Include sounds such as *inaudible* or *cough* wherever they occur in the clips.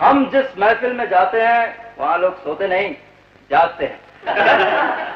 ہم جس محفل میں جاتے ہیں وہاں لوگ سوتے نہیں جاگتے ہیں۔ *laughs*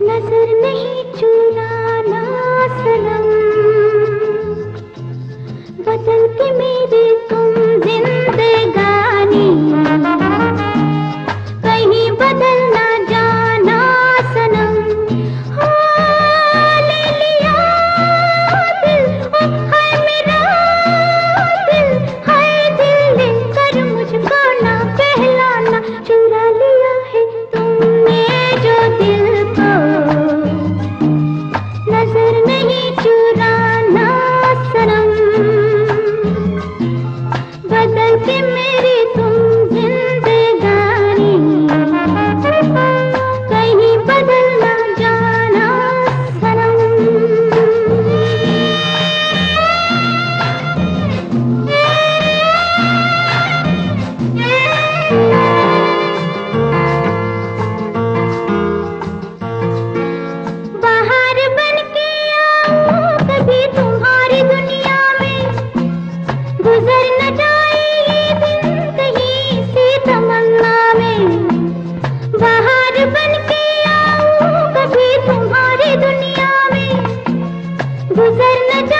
نظر نہیں چرانا سنم۔ بدل کے میرے گزر نہ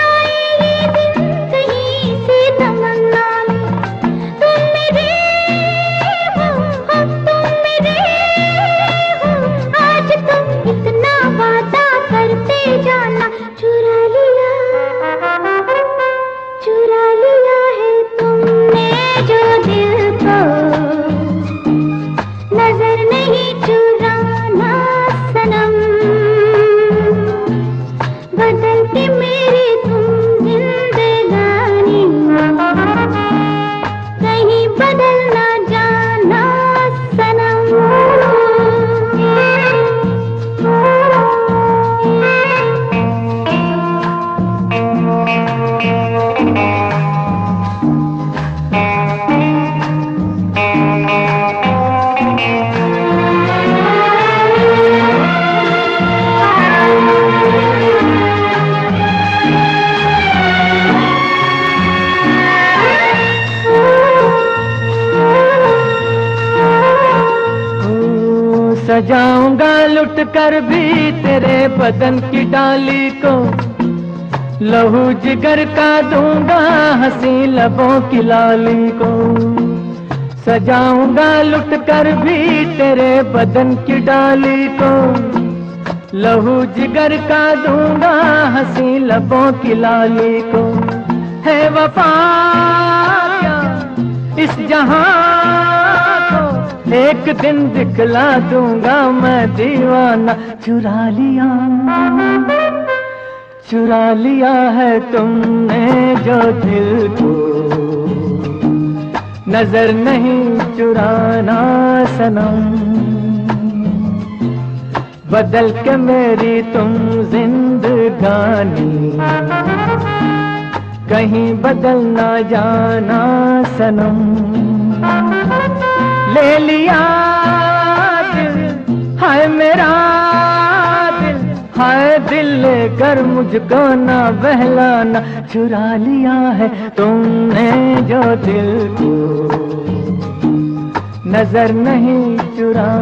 کہیں سجاؤں گا، لٹ کر بھی تیرے بدن کی ڈالی کو۔ لہو جگر کا دوں گا، ہنسی لبوں کی لالی کو۔ سجاؤں گا، لٹ کر بھی تیرے بدن کی ڈالی کو۔ لہو جگر کا دوں گا، ہنسی لبوں کی لالی کو۔ ہے وفا اس جہاں ایک دن دکھلا دوں گا میں دیوانہ۔ چرا لیا۔ چرا لیا ہے تم نے جو دل کو۔ نظر نہیں چرانا سنم بدل کے میری تم زندگانی۔ کہیں بدل نہ جانا سنم لے لیا دل ہائے میرا دل ہائے دل لے کر مجھ کو نہ بہلانا۔ چرا لیا ہے تم نے جو دل کو۔ نظر نہیں چرانا